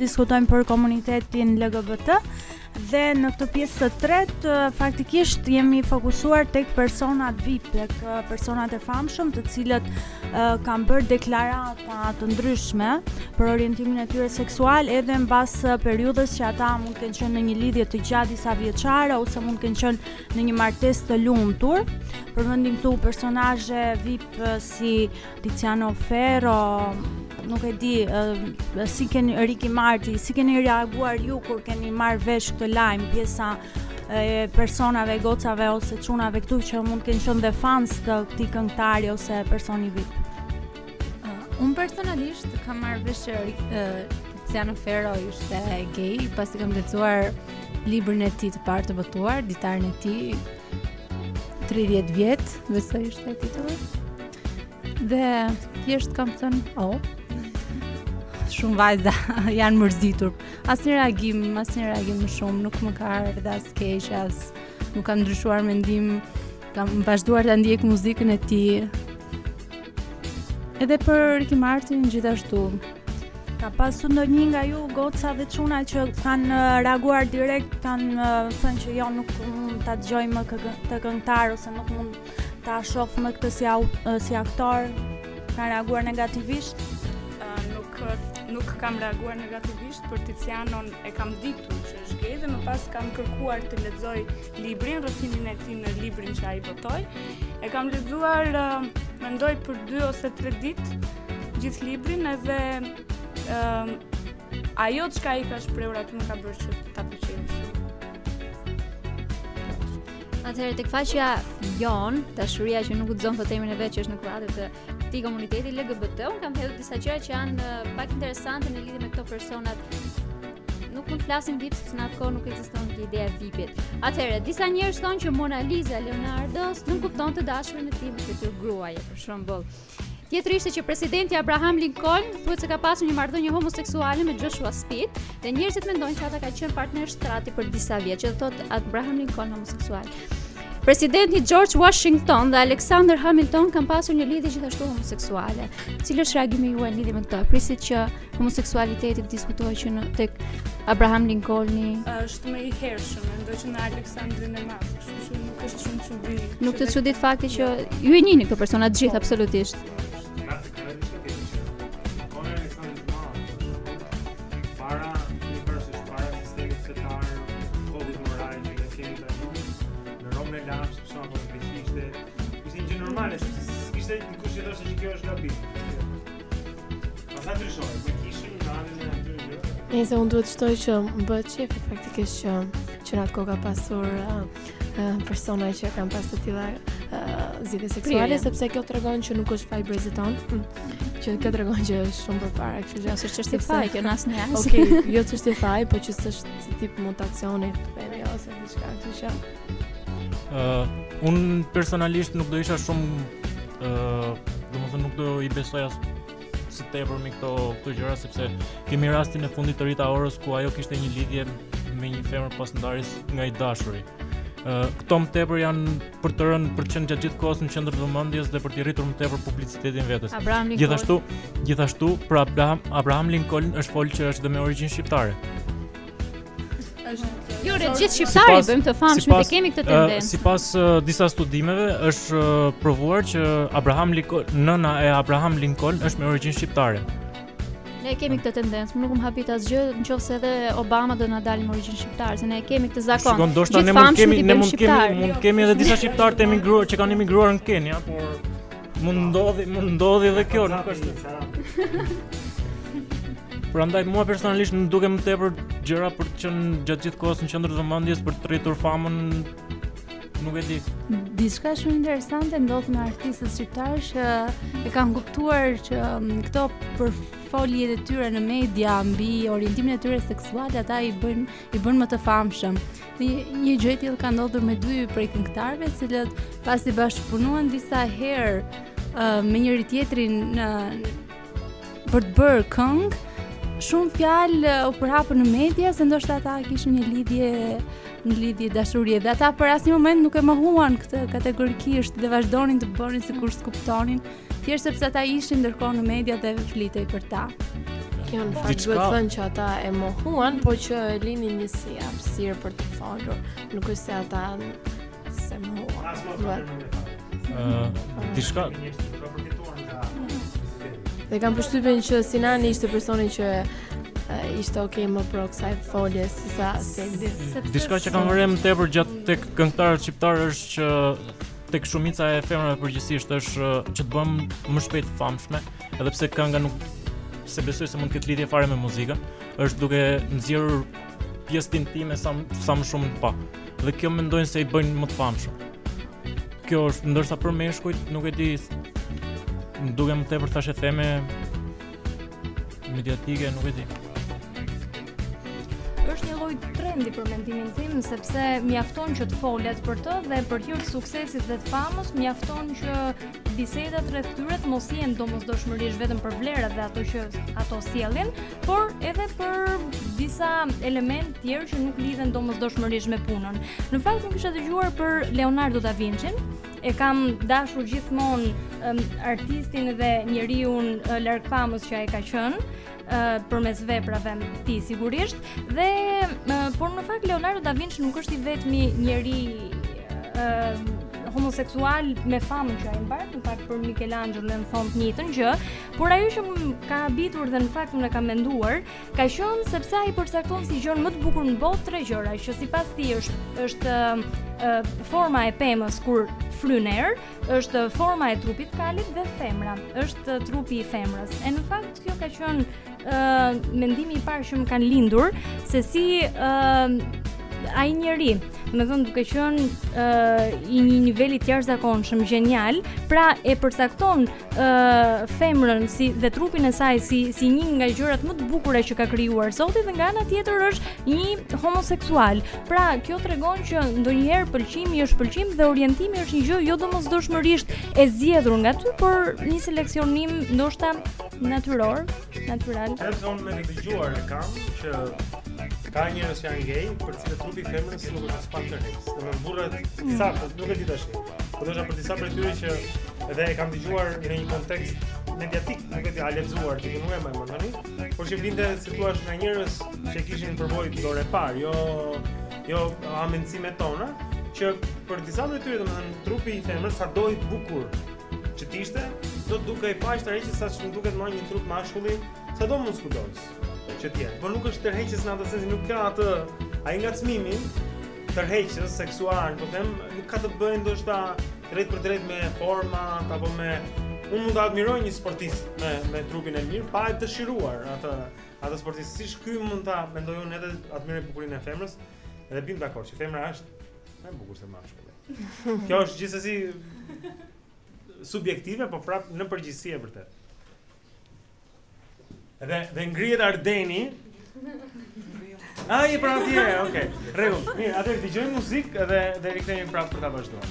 Diskutojmë për komunitetin LGBT dhe në këtë pjesë të tretë faktikisht jemi fokusuar tek personat VIP, tek personat e famshëm, të cilët uh, kanë bërë deklarata të ndryshme për orientimin e tyre seksual edhe mbas periudhës që ata mund të kenë qenë në një lidhje të gjatë disavjeçare ose mund të kenë qenë në një martesë të lumtur. Përmendim këtu personazhe VIP si Tiziano Ferro, nuk e di, uh, si Ricky Martin, si keni reaguar ju kur keni marrë vesh këtë lajm pjesa e personave, gocave ose çunave këtu që mund të kenë qenë dhe fans të këtij këngëtari ose personi VIP. Uh, un personalisht kam marrë vesh që uh, Tiziano Ferro ishte gay, pasi kam lexuar librin e tij të parë të botuar, ditarin e tij 30 vjet, besoj ishte titulli. Dhe thjesht kam thënë, oh, shumë vajza janë mërzitur. Asnjë reagim, asnjë reagim më shumë nuk më ka ardhur as keq as nuk kam ndryshuar mendim. Kam vazhduar ta ndjek muzikën e tij. Edhe për Ricky Martin gjithashtu. Ka pasur ndonjë nga ju goca dhe çuna që kanë uh, reaguar direkt, kanë uh, thënë që jo nuk mund ta dëgjoj më këtë këngëtar ose nuk mund Ta shof më këtë si, au, si aktor Kanë reaguar negativisht? Uh, nuk, nuk kam reaguar negativisht Për Tizianon e kam ditur që është gej Dhe më pas kam kërkuar të lexoj librin Rrëfimin e tij në librin që ai botoi E kam lexuar uh, Mendoj për 2 ose 3 ditë Gjithë librin edhe uh, Ajo çka ai ka shprehur aty më ka bërë që ta pëlqej më shumë Atëherë tek faqja jonë, dashuria që nuk guxon të thotë emrin e vet që është në kuadër të këtij komuniteti LGBT, un kam hedhur disa gjëra që janë eh, pak interesante në lidhje me këto personat. Nuk mund të flasim VIP sepse në atë kohë nuk ekzistonte kjo ide e VIP-it. Atëherë, disa njerëz thonë që Mona Lisa e Leonardos nënkuptonte dashurinë e tij me këtë gruaje, për shembull. Tjetër ishte që presidenti Abraham Lincoln thuhet se ka pasur një marrëdhënie homoseksuale me Joshua Speed, dhe njerëzit mendojnë se ata kanë qenë partnerë shtrati për disa vjet, që thotë Abraham Lincoln homoseksual. Presidenti George Washington dhe Alexander Hamilton kanë pasur një lidhje gjithashtu homoseksuale. Cili është reagimi juaj lidhje me këtë? Prisnit që homoseksualiteti të diskutohej që tek Abraham Lincolni është më i hershëm, mendoj që me Aleksandrin e Madh. Nuk të çudit fakti që ju i njihni këto persona të gjithë absolutisht. Pastaj ndryshoj, më kishin dalin në aty gjë. Se unë duhet të shtoj që më bëhet qejfi faktikisht që që në atë kohë ka pasur uh, uh, persona që kanë pas të tilla uh, zgjedhje seksuale Prirje. sepse kjo tregon që nuk është faj i brezit tonë. Që kjo tregon që është shumë përpara, kështu që As s'është çështje faji, kjo në asnjë rast. Okej, jo çështje faji, po që s'është si tip mutacioni, vendi ose diçka, kështu që Uh, unë personalisht nuk do isha shumë uh, do më thënë nuk do i besoj dhe aq së tepër me këto këto gjëra sepse kemi rastin e fundit të Rita Orës ku ajo kishte një lidhje me një femër pas ndarjes nga i dashuri. Uh, këto më tepër janë për të rënë për të qenë gjatë gjithë kohës në qendër të vëmendjes dhe për të rritur më tepër publicitetin vetes. Gjithashtu, gjithashtu për Abraham Abraham Lincoln është folë që është dhe me origjinë shqiptare. Jo, ne gjithë shqiptarë i bëjmë të famshëm, ne kemi këtë tendencë. Sipas uh, disa studimeve është uh, provuar që Abraham Lincoln, nëna e Abraham Lincoln është me origjinë shqiptare. Ne kemi këtë tendencë, nuk më habit asgjë, nëse edhe Obama do na dalë me origjinë shqiptare, se ne kemi këtë zakon. Shikon, do të ne mund kemi, ne mund kemi, mund kemi edhe disa shqiptarë të emigruar që kanë emigruar në Kenia, por Mund ndodhi, mund ndodhi edhe kjo, nuk është. Prandaj mua personalisht më duken më tepër gjëra për të qenë gjatë gjithë kohës në qendër të vëmendjes për të rritur famën nuk e di. Diçka shumë interesante ndodh me artistët shqiptarë që e kanë kuptuar që mm, këto përfoljet e tyre në media mbi orientimin e tyre seksual ata i bën i bën më të famshëm. Një gjë e tillë ka ndodhur me dy prej këngëtarëve, të cilët pasi bashkëpunuan disa herë uh, me njëri tjetrin në për të bërë këngë, shumë fjalë u përhapën në media se ndoshta ata kishin një lidhje një lidhje dashurie dhe ata për asnjë moment nuk e mohuan këtë kategorikisht dhe vazhdonin të bënin sikur s'kuptonin. Ë Thjesht sepse ata ishin ndërkohë në media dhe flitej për ta. Kjo në fakt duhet thënë që ata e mohuan, po që e linin një si hapësirë për të folur. Nuk është se ata s'e mohuan. Diçka... Dhe kam përshtypjen që Sinani ishte personi që ishte ok më pro kësaj folje sesa Seldi. Diçka që kam vënë re më tepër gjatë te këngëtarët shqiptarë është që tek shumica e femrave përgjithësisht është që të bëhen më shpejt të famshme, edhe pse kënga nuk se besoj se mund të ketë lidhje fare me muzikën, është duke nxjerrur pjesë intime sa sa më shumë pa. Dhe kjo mendojnë se i bëjnë më të famshëm. Kjo është ndërsa për meshkujt nuk e di duken më tepër thashetheme mediatike nuk e di. Është një lloj trendi për mendimin tim sepse mjafton që të flitet për të dhe për hir të suksesit dhe të famës mjafton që bisedat rreth tyre të mos jenë domosdoshmërisht vetëm për vlerat dhe ato që ato sjellin, por edhe për disa elementë tjerë që nuk lidhen domosdoshmërisht me punën. Në fakt unë kisha dëgjuar për Leonardo da Vinçin, E kam dashur gjithmonë um, artistin dhe njeriun uh, larg famës që ai ka qenë uh, përmes veprave të tij sigurisht dhe uh, por në fakt Leonardo da Vinci nuk është i vetmi njeri uh, homoseksual me famën që ai mbart, në fakt për Michelangelon thonë të njëjtën gjë, por ajo që më ka habitur dhe në fakt unë e kam menduar, Ka qenë sepse ai përcakton si gjënë më të bukur në botë tre gjëra që sipas tij është është forma e pemës kur fryn erë, është forma e trupit të kalit dhe femra, është trupi i femrës. E në fakt kjo ka qenë uh, mendimi i parë që më kanë lindur se si uh, ai njeri, domethënë duke qenë uh, i një niveli të jashtëzakonshëm gjenial, pra e përcakton uh, femrën si dhe trupin e saj si si një nga gjërat më të bukura që ka krijuar Zoti dhe nga ana tjetër është një homoseksual. Pra, kjo tregon që ndonjëherë pëlqimi është pëlqim dhe orientimi është një gjë jo domosdoshmërisht e zgjedhur nga ty, por një seleksionim ndoshta natyror. Natural. Edhe unë me dëgjuar e kam që ka njerëz që janë gay, për të cilët trupi i femrës nuk është aspak tërheqës. Domethënë burrat mm. sa, nuk e di tash. Po do të për disa prej tyre që edhe e kam dëgjuar në një kontekst mediatik, nuk e di a lexuar, se nuk e mbaj mend tani. Por që vinte si të thuash nga njerëz që kishin përvojë të dorës parë, jo jo hamendësime tona, që për disa prej tyre domethënë trupi i femrës sado i bukur, Që t'ishte, do t'u dukej po aq tërheqës sa ç'më duket mua një trup mashkulli, sado muskuloz që të jetë. Por nuk është tërheqës në atë sensin, nuk ka atë, ai ngacmimi, tërheqës, seksual, po them, nuk ka të bëjë ndoshta drejtpërdrejt me forma, apo me... Unë mund të admiroj një sportist me, me trupin e mirë, pa e dëshiruar atë, atë sportist. Siç mund ta mendoj unë edhe admiroj bukurinë e femrës, edhe biem dakord që femra është më e bukur se mashkulli. Kjo është gjithsesi subjektive, po prap në përgjithësi e vërtetë. Dhe dhe ngrihet Ardeni. Ah, i pra ti, okay. Rregull. Mirë, atëherë dëgjojmë muzikë dhe dhe rikthehemi prapë për ta vazhduar.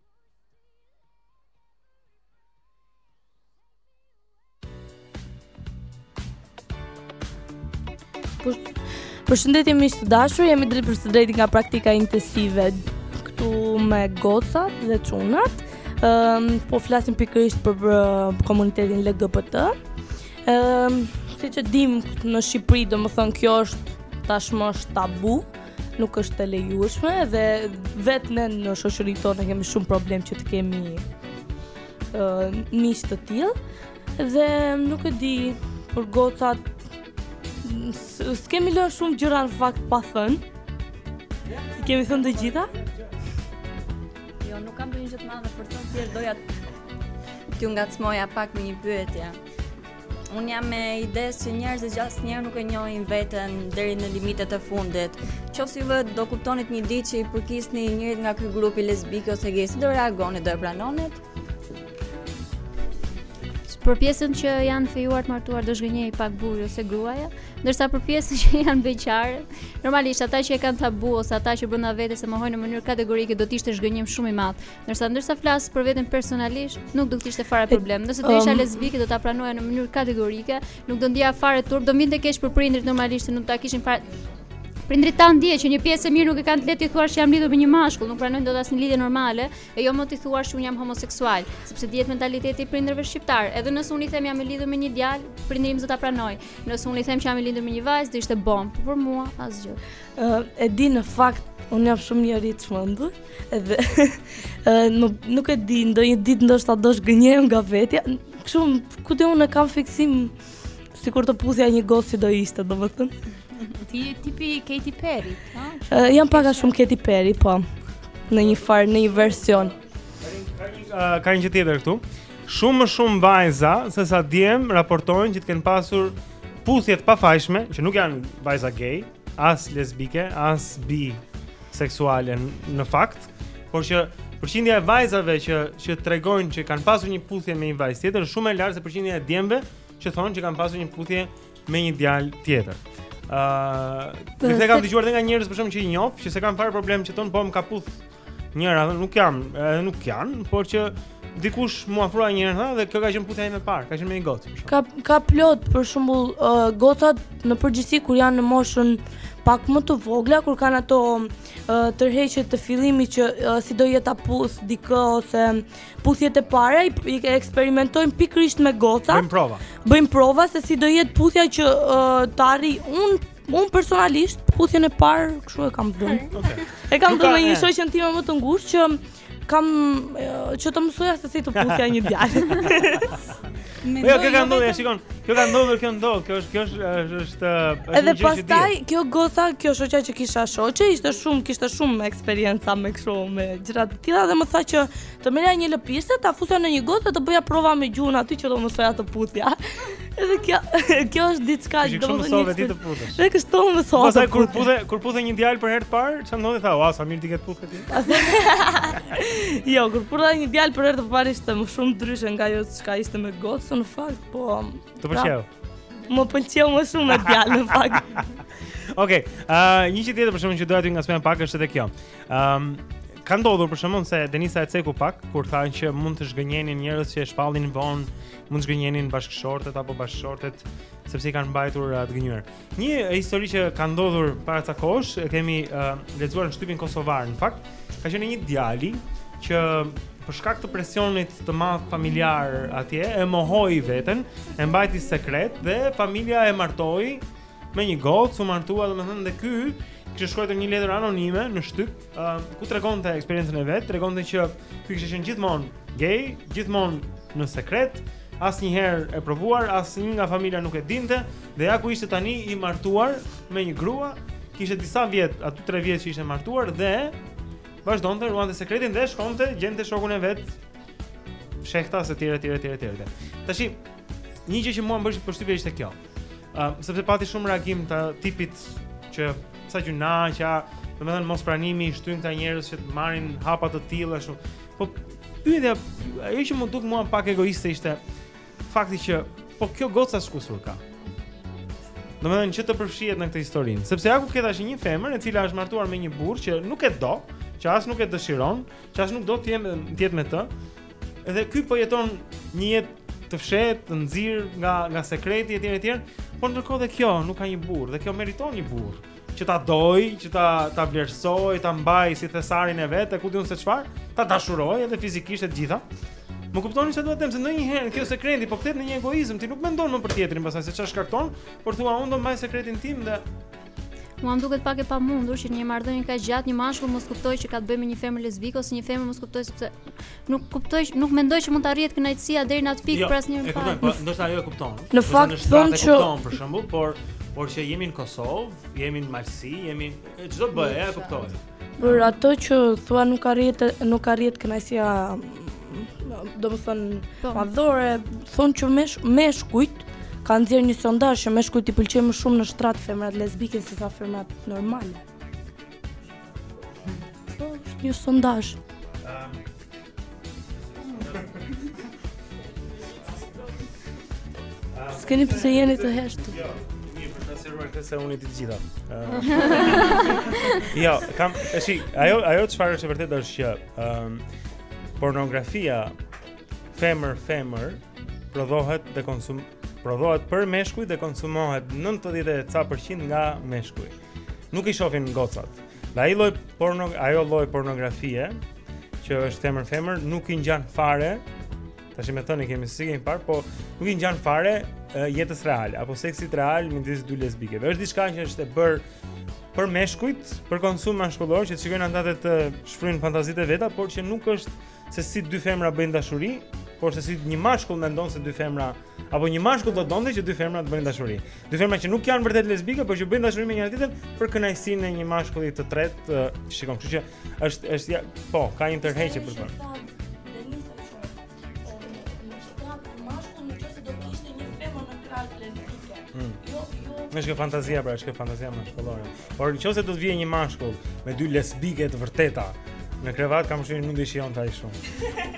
Përshëndetje miq të dashur, jemi drejtpërsëdrejti nga praktika intensive këtu me gocat dhe çunat. Ëm um, po flasim pikërisht për, për uh, komunitetin LGBT. Ëm ehm, um, siç e dimë në Shqipëri, domethënë kjo është tashmë është tabu. nuk është e lejueshme dhe vetë ne në shoqërinë tonë kemi shumë problem që të kemi ë uh, miq të tillë dhe nuk e di për gocat s'kemi lënë shumë gjëra në fakt pa thënë. I kemi thënë të gjitha? Jo, nuk kam ndonjë gjë të madhe për të thënë, thjesht doja t'ju ngacmoja pak me një pyetje. Un jam me idenë se njerëzit që asnjëherë nuk e njohin veten deri në limitet e fundit. Qoftë se juve do kuptonit një ditë që i përkisni njërit nga ky grupi lesbik ose gay, si do reagonit, do e pranonit? Për pjesën që janë fejuar të martuar do zhgënjehej pak burri ose gruaja, ndërsa për pjesën që janë beqarë, normalisht ata që e kanë tabu ose ata që brenda vetes e mohojnë në mënyrë kategorike do të ishte zhgënjim shumë i madh. Ndërsa ndërsa flas për veten personalisht, nuk do të ishte fare problem. Nëse do isha um, lesbike, do ta pranoja në mënyrë kategorike, nuk do ndjeja fare turp, do m'vinte keq për prindrit normalisht, nuk ta kishin fare Prindrit tanë dihet që një pjesë e mirë nuk e kanë të lehtë të thuash jam lidhur me një mashkull, nuk pranojnë dot asnjë lidhje normale, e jo më të thuash unë jam homoseksual, sepse dihet mentaliteti i prindërve shqiptar. Edhe nëse unë i them jam lidhur me një djalë, prindëri im s'do ta pranojë. Nëse unë i them që jam lidhur me një vajzë, do ishte bom, por për mua asgjë. Ë, e di në fakt, unë jam shumë i rritshëm. Edhe më nuk e di, ndonjë ditë ndoshta do zhgënjehem nga vetja. Kështu, këtë unë e kam fiksim sikur ta puthja një gocë si do ishte, domethënë. Ti je tipi Katy Perry, ha? Uh, jam pak a shumë Katy Perry, po. Në një farë, në një version. Ka një gjë tjetër këtu. Shumë më shumë vajza se sa djem raportojnë që të kenë pasur puthje të pafajshme, që nuk janë vajza gay, as lesbike, as bi seksuale në fakt, por që përqindja e vajzave që që tregojnë që kanë pasur një puthje me një vajzë tjetër është shumë e lartë se përqindja e djemve që thonë që kanë pasur një puthje me një djalë tjetër. Ëh, uh, kam dëgjuar edhe nga njerëz për shembull që i njoh, që s'e kanë fare problem që thonë po më ka puth Njëra nuk jam, edhe nuk janë, por që dikush m'u afrua një herë dhe kjo ka qenë puthja ime e parë, ka qenë me një gocë. Ka ka plot për shembull uh, gocat në përgjithësi kur janë në moshën pak më të vogla kur kanë ato uh, tërheqje të fillimit që uh, si do jetë të puth dikë ose puthjet e para i, i eksperimentojnë pikërisht me goca. Bëjmë prova. Bëjmë prova se si do jetë puthja që uh, të arrijë unë Unë personalisht puthjen e parë kështu e kam bën. Okay. E kam bën me një shoqën time më të ngushtë që kam që të mësoja se si të puthja një djalë. Po jo, kjo ka ndodhur, ja shikon. Kjo ka ndodhur, kjo ndodh, kjo është kjo është është është është Edhe pastaj kjo goca, kjo shoqja që kisha shoqe, ishte shumë, kishte shumë eksperjenca me kështu me gjëra të tilla dhe më tha që Të merrja një lëpirëse, ta fusja në një gotë dhe të bëja prova me gjuhën aty që do mësoja të puthja. Edhe kjo, kjo është diçka që do të mësojë ty të puthesh. Dhe kështu më thonë. Pastaj kur puthe, kur puthe një djalë për herë të parë, çfarë ndodhi tha, "Ua, sa mirë di të puthësh ti." jo, kur putha një djalë për herë të parë ishte më shumë ndryshe nga ajo çka ishte me gocën në fakt, po. Të pëlqeu. Më pëlqeu më shumë me djalë në fakt. Okej, okay, uh, një gjë tjetër për shembull që doja ta ngacmoj pak është edhe kjo. Ëm um, ka ndodhur për shembull se Denisa e ceku pak kur tha që mund të zhgënjenin njerëz që e shpallin vonë, mund të zhgënjenin bashkëshortet apo bashkëshortet sepse i kanë mbajtur uh, të gënjyer. Një histori që ka ndodhur para ca kohësh, e kemi uh, lexuar në shtypin kosovar në fakt, ka qenë e një djali që për shkak të presionit të madh familjar atje e mohoi veten, e mbajti sekret dhe familja e martoi me një gocë u martua domethënë dhe ky kishte shkruar një letër anonime në shtyp, uh, ku tregonte eksperiencën e vet, tregonte që ky kishte qenë gjithmonë gay, gjithmonë në sekret, asnjëherë e provuar, asnjë nga familja nuk e dinte dhe ja ku ishte tani i martuar me një grua, kishte disa vjet, aty 3 vjet që ishte martuar dhe vazhdonte ruante sekretin dhe shkonte gjente shokun e vet fshehtas etj etj etj etj. Tashi një gjë që mua më bëri përshtypje ishte kjo. Ëm, uh, sepse pati shumë reagime të tipit që sa gjynah që domethënë mospranimi i shtyn këta njerëz që të marrin hapa të tilla ashtu. Po pyetja ajo që m'u duk mua pak egoiste ishte fakti që po kjo goca ç'kusur ka. Domethënë që të përfshihet në këtë historinë, sepse ja ku kjo është një femër e cila është martuar me një burrë që nuk e do, që as nuk e dëshiron, që as nuk do të të jetë me të. Edhe ky po jeton një jetë të fshehtë, të nxirë nga nga sekreti etj etj, por ndërkohë dhe kjo nuk ka një burrë, dhe kjo meriton një burrë që ta dojë, që ta ta vlerësojë, ta mbajë si thesarin e vet, e ku di unë se çfarë, ta dashurojë edhe fizikisht e të gjitha. Më kuptoni çfarë dua të them se ndonjëherë ky sekreti po kthehet në një egoizëm, ti nuk mendon më për tjetrin, pastaj se çfarë shkakton, por thua unë do mbaj sekretin tim dhe Mua më duket pak e pamundur që në një marrëdhënie kaq të gjatë një mashkull mos kuptojë që ka të bëjë me një femër lesbike ose një femër mos kuptojë sepse nuk kuptoj, nuk mendoj që mund të arrihet kënaqësia deri në atë pikë jo, për asnjë fakt. Jo, po, ndoshta ajo e kupton. Në fakt them që kupton për shembull, por por që jemi në Kosovë, jemi në Malësi, jemi ç'do bëjë, e kuptoj. Por atë që thua nuk arrihet nuk arrihet kënaqësia domethënë po. madhore, thonë që mesh, meshkujt ka nxjerr një sondazh që meshkujt i pëlqejnë më shumë në shtrat femrat lesbike se sa femrat normale. Po, është një sondazh. S'keni pse jeni të heshtur. Jo, një për ta sqaruar këtë se unë di të gjitha. Jo, kam, e shi, ajo ajo çfarë është e vërtetë është që ëm ehm, pornografia femër femër prodhohet dhe konsum prodhohet për meshkuj dhe konsumohet 90 e ca përqind nga meshkuj. Nuk i shohin gocat. Dhe ai lloj porno, ajo lloj pornografie që është femër femër nuk i ngjan fare. Tash më thoni kemi a s'i kemi parë, po nuk i ngjan fare jetës reale apo seksit real midis dy lesbikeve. Është diçka që është e bërë për meshkujt, për konsum mashkullor që të shikojnë ata të shfryjnë fantazitë e veta, por që nuk është se si dy femra bëjnë dashuri, por se si një mashkull mendon se dy femra Apo një mashkull do të donte që dy femra të bënin dashuri. Dy femra që nuk janë vërtet lesbike, por që bëjnë dashuri me njëra tjetrën për kënaqësinë e një mashkulli të tretë. Shikon, kështu që është është ja, po, ka një tërheqje për këtë. Hmm. Jo, jo. Është fantazia, pra, është fantazia mashkullore Por nëse do të vijë një mashkull Me dy lesbike të vërteta Në krevat kam shumë nuk dhe shion të ajë shumë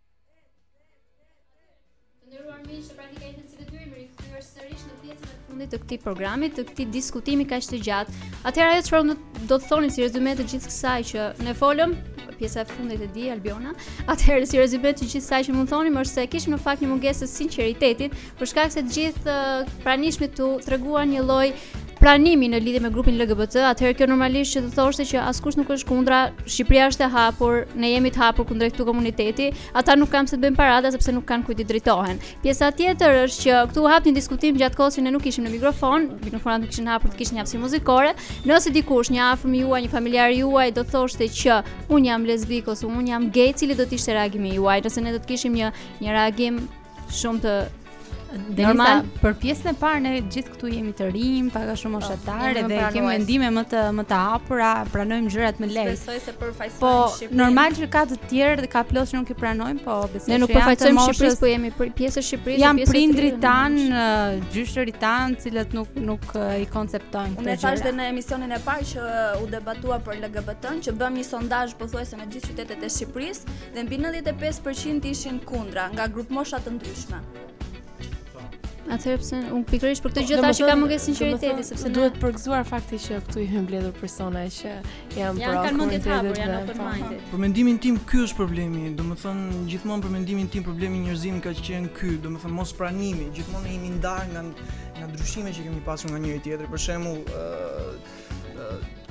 Të nderuar miq, të praktika intensive dy jemi rikthyer sërish në pjesën e fundit të këtij programi, të këtij diskutimi kaq të gjatë. Atëherë ajo çfarë do të thonim si rezume të gjithë kësaj që ne folëm, pjesa e fundit e di Albiona, atëherë si rezume të gjithë kësaj që mund të thonim është se kishim në fakt një mungesë të sinqeritetit, Për shkak se të gjithë të pranishmit këtu treguan një lloj pranimi në lidhje me grupin LGBT, atëherë kjo normalisht që do të thoshte që askush nuk është kundra, Shqipëria është e hapur, ne jemi të hapur kundrejt këtij komuniteti, ata nuk kanë pse të bëjnë parada sepse nuk kanë kujt t'i drejtohen. Pjesa tjetër është që këtu u hap një diskutim gjatë kohës që ne nuk ishim në mikrofon, mikrofonat nuk ishin hapur se kishim një hapësirë muzikore. Nëse dikush, një i afërm i juaj, një familjar i juaj do thoshte që un jam lesbik ose un jam gay, cili do të ishte reagimi juaj? Nëse ne do të kishim një një reagim Shumë të Denisa, normal për pjesën e parë ne gjithë këtu jemi të rinj, pak a shumë po, moshatarë dhe kemi mendime më të më të hapura, pranojmë gjërat më lehtë. Besoj se përfaqësojmë po, Shqipërinë. Po normal që ka të tjerë dhe ka plot që nuk i pranojmë, po besoj. Ne nuk përfaqësojmë Shqipërinë, po jemi pjesë e Shqipërisë, janë pjesë e prindrit tanë, gjyshërit tanë, të cilët nuk nuk i konceptojnë këtë gjë. Unë thashë dhe në emisionin e parë që u debatua për LGBT-n, që bëmë një sondazh pothuajse në gjithë qytetet e Shqipërisë, dhe mbi nëntëdhjetë e pesë për qind ishin kundra nga grupmosha të ndryshme. Atëherë pse un pikërisht për këtë gjë thashë ka mungesë sinqeriteti sepse duhet përgëzuar fakti që këtu janë mbledhur persona që janë pro. Janë kanë mendje të hapur, janë open minded. Për mendimin tim ky është problemi, domethënë gjithmonë për mendimin tim problemi i njerëzimit ka qenë ky, domethënë mos pranimi, gjithmonë jemi ndarë nga nga ndryshimet që kemi pasur nga njëri tjetri. Për shembull,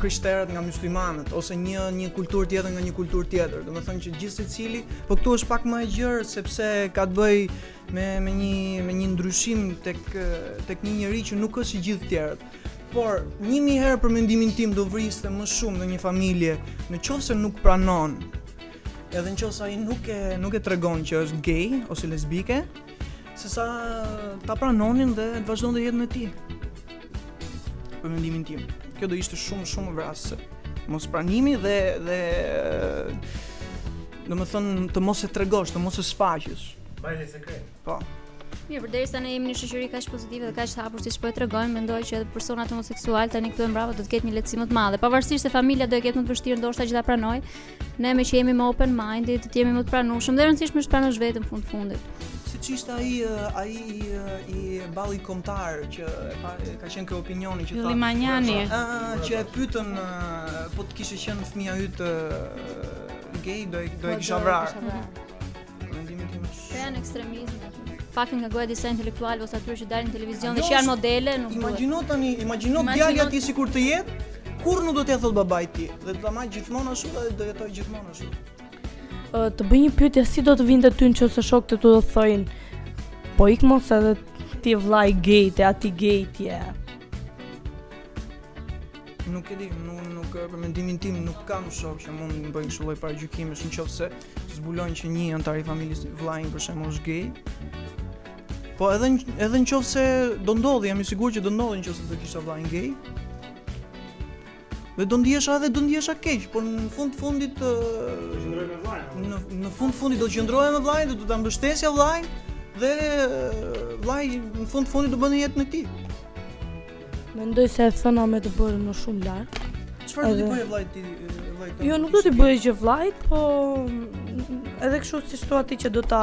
krishterët nga myslimanët ose një një kulturë tjetër nga një kulturë tjetër. Domethënë që gjithë secili, po këtu është pak më e gjerë sepse ka të bëjë me me një me një ndryshim tek tek një njeri që nuk është si gjithë tjerët. Por, një mijë herë për mendimin tim do vriste më shumë në një familje, në qoftë se nuk pranon, edhe në qoftë se ai nuk e, nuk e tregon që është gay ose lesbike, sesa ta pranonin dhe të vazhdonte jetën e tij. Për mendimin tim, kjo do ishte shumë shumë vrasëse. Mos pranimi dhe dhe domethënë të mos e tregosh, të mos e shfaqesh. Mbaje sekret. Po. Mirë, përderisa ne jemi një shoqëri kaq pozitive dhe kaq të hapur siç po e tregojmë, mendoj që edhe personat homoseksualë tani këtej e mbrapa do të ketë një lehtësi më të madhe. Pavarësisht se familja do e ketë më të vështirë ndoshta që ta pranojë, Ne meqë jemi më open minded, të jemi më të pranueshëm dhe rëndësishme është të pranosh veten fund fundit. Siç ishte ai, ai i Ballit Kombëtar që ka qenë ke Opinioni që tha... Limanjani. Që e pyetën, po të kishte qenë fëmija yt gej, do e kisha vrarë. Mendimi tim është se janë ekstremizëm aty. Fakti nga goja e disa intelektualëve ose atyre që dalin në televizion dhe që janë modele, nuk duhet. Imagjino tani, imagjino djali i tij sikur të jetë, kur nuk do t'i thotë babait të tij, dhe do ta marrë gjithmonë ashtu dhe do jetojë gjithmonë ashtu. Ë të bëj një pyetje si do të vinte ty në qoftë se shokët e tu do të thoin po ik more dhe ti vllai gej e ti gej je. Nuk e di, nuk, nuk për mendimin tim nuk kam shokë që mund të bëjnë kështu lloj paragjykimesh në qoftë se zbulojnë që një anëtar i familjes vëllain për shembull është gay. Po edhe edhe në qoftë se do ndodhte, jam i sigurt që do ndodhte në qoftë se do kisha vëllain gay. Dhe do ndihesha edhe do ndihesha keq, por në fund të fundit do qëndroja me vëllain. Në në fund të fundit do qëndroja me vëllain, do ta mbështesja vëllain dhe vëllai në fund të fundit do bënte jetën e tij. Mendoj se e thëna me të bërën shumë larg. Çfarë do t'i bëje vllait ti vllait? Jo, nuk do t'i bëja gjë vllait, po edhe kështu siç thua ti që do ta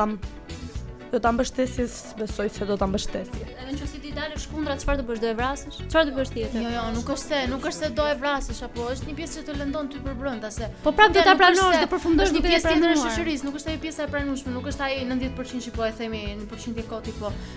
do ta mbështesje, besoj se do ta mbështesje. Edhe në qoftë se t'i dalësh kundra, çfarë do bësh, do e vrasësh? Çfarë do bësh tjetër? Jo, jo, nuk është se, nuk është se do e vrasësh, po është një pjesë që të lëndon ty përbrenda, se... Po prap do ta pranosh, do përfundosh duke e pranuar. Është një pjesë tjetër e shoqërisë, nuk është ajo pjesë e pranueshme, nuk është ajo 90% që po e themi, në përqindje koti, po...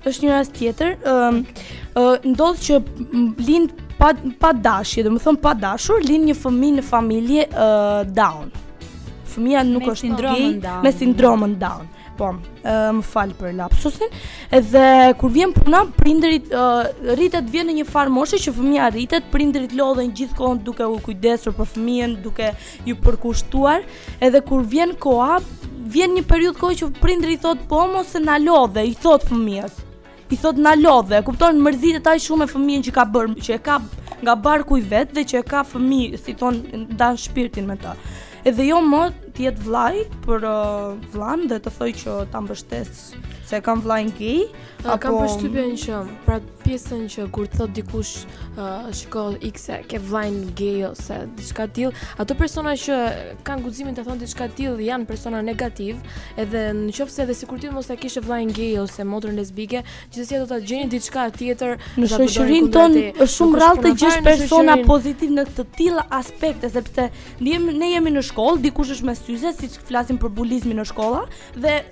Është një rast tjetër, ë uh, uh, ndodh që lind pa pa dashje, domethënë pa dashur, lind një fëmijë në familje ë uh, down. Fëmija nuk është me sindromën down. Me sindromën down. Po, ë uh, më fal për lapsusin. Edhe kur vjen puna, prindërit uh, rritet vjen në një farë moshe që fëmija rritet, prindërit lodhen gjithë kohën duke u kujdesur për fëmijën, duke i përkushtuar edhe kur vjen koha, vjen një periudhë kohë që prindri i thot po mos e na lodhe, i thot fëmijës. I thot na lodhe, e kupton mërzitet aq shumë me fëmijën që ka bërë, që e ka nga barku i vet dhe që e ka fëmijë, si thon ndan shpirtin me të. Edhe jo më të jetë vllai për, uh, vllanë dhe të thoj që ta mbështes Se kam vllajin gay, apo kam përshtypjen që pra pjesën që kur të thot dikush uh, shiko X e ke vllajin gay ose diçka till, ato persona që kanë guximin të thonë diçka till janë persona negativ, edhe në qoftë se edhe sikur ti mos ta kishe vllajin gay ose motrën lesbike, gjithsesi do ta gjenin diçka tjetër në shoqërinë tonë. Është shumë rrallë të gjesh persona pozitiv në të tilla aspekte, sepse ne jemi në shkollë, dikush është me syze, siç flasim për bulizmin në shkolla dhe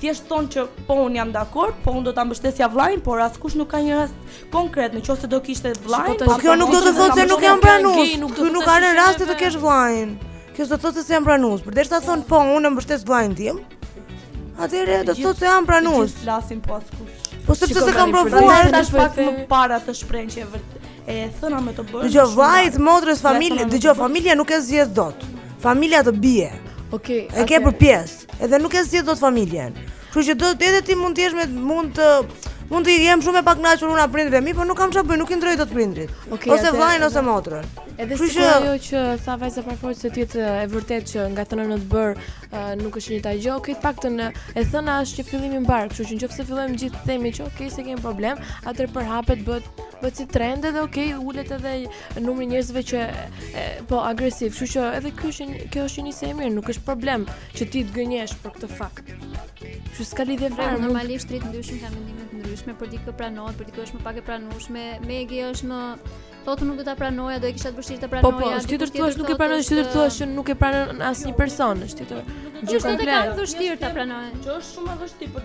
thjesht thonë që po un jam dakord, po un do ta mbështesja vllain, por askush nuk ka një rast konkret në qoftë se do kishte vllain. Po kjo nuk do të thotë se nuk janë pranues. Që nuk ka rënë rast të kesh vllain. Kjo do të thotë se janë pranues. Përderisa thonë po un e mbështes vllain tim, atëherë do të thotë se janë pranues. Gjithë flasin po askush. Po sepse s'e kanë provuar tash pak më para atë shprehjen që e vërtet e thëna me të bërë. Dëgjo, vllait, motrës, familje, dëgjo familjen nuk e zgjedh dot. Familja të bie. Okej. Okay, e ke për pjesë. Edhe nuk e zgjedh dot familjen. Kështu që do edhe ti mund të jesh me mund të mund të jem shumë e pakënaqur unë nga prindërit e mi, por nuk kam çfarë bëj, nuk i ndroj dot prindrit. Okay, ose vllajin ose motrën. Edhe si që... ajo që tha vajza për fort se ti të e vërtet që nga e thëna në të bërë uh, nuk është e njëjta gjë, okay, të paktën e thëna është një fillim i mbarë, kështu që nëse fillojmë gjithë themi që okay, s'e kemi problem, atë përhapet bëhet bëhet si trend edhe okay, ulet edhe numri i njerëzve që e, po agresiv, kështu që edhe ky është kjo është një nisje e mirë, nuk është problem që ti të gënjesh për këtë fakt. Kështu s'ka lidhje pra, fare. Normalisht njerëz të ndryshëm kanë mendime të ndryshme për dikë pranohet, për dikë është më pak e pranueshme. Megi është, domethënë nuk do ta pranoja, do e kisha të vështirë të pranoja. Po, po, ti do të thuash nuk e pranon, ti do të thuash që nuk e pranon asnjë person, është ti. Gjithë komplet. Është vështirë ta pranoj. Që është shumë e vështirë, po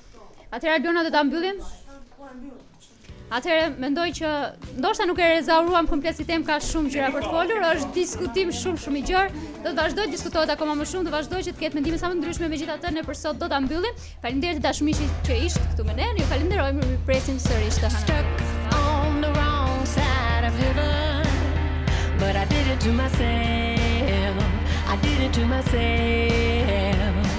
Atëherë Albjona do ta mbyllim. Atëherë mendoj që ndoshta nuk e ezauruam komplet si temë ka shumë gjëra për të folur, është diskutim shumë shumë i gjerë. Do të vazhdoj të diskutohet akoma më shumë, do vazhdoj që të ketë mendime sa më të ndryshme megjithatë ne për sot do ta mbyllim. Faleminderit të dashur miq që ishit këtu me ne. Ju falenderojmë, ju presim sërish të hënën. But I did it to myself. I did it to myself.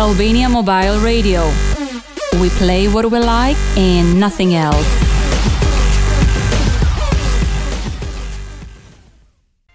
Albania Mobile Radio. We play what we like and nothing else.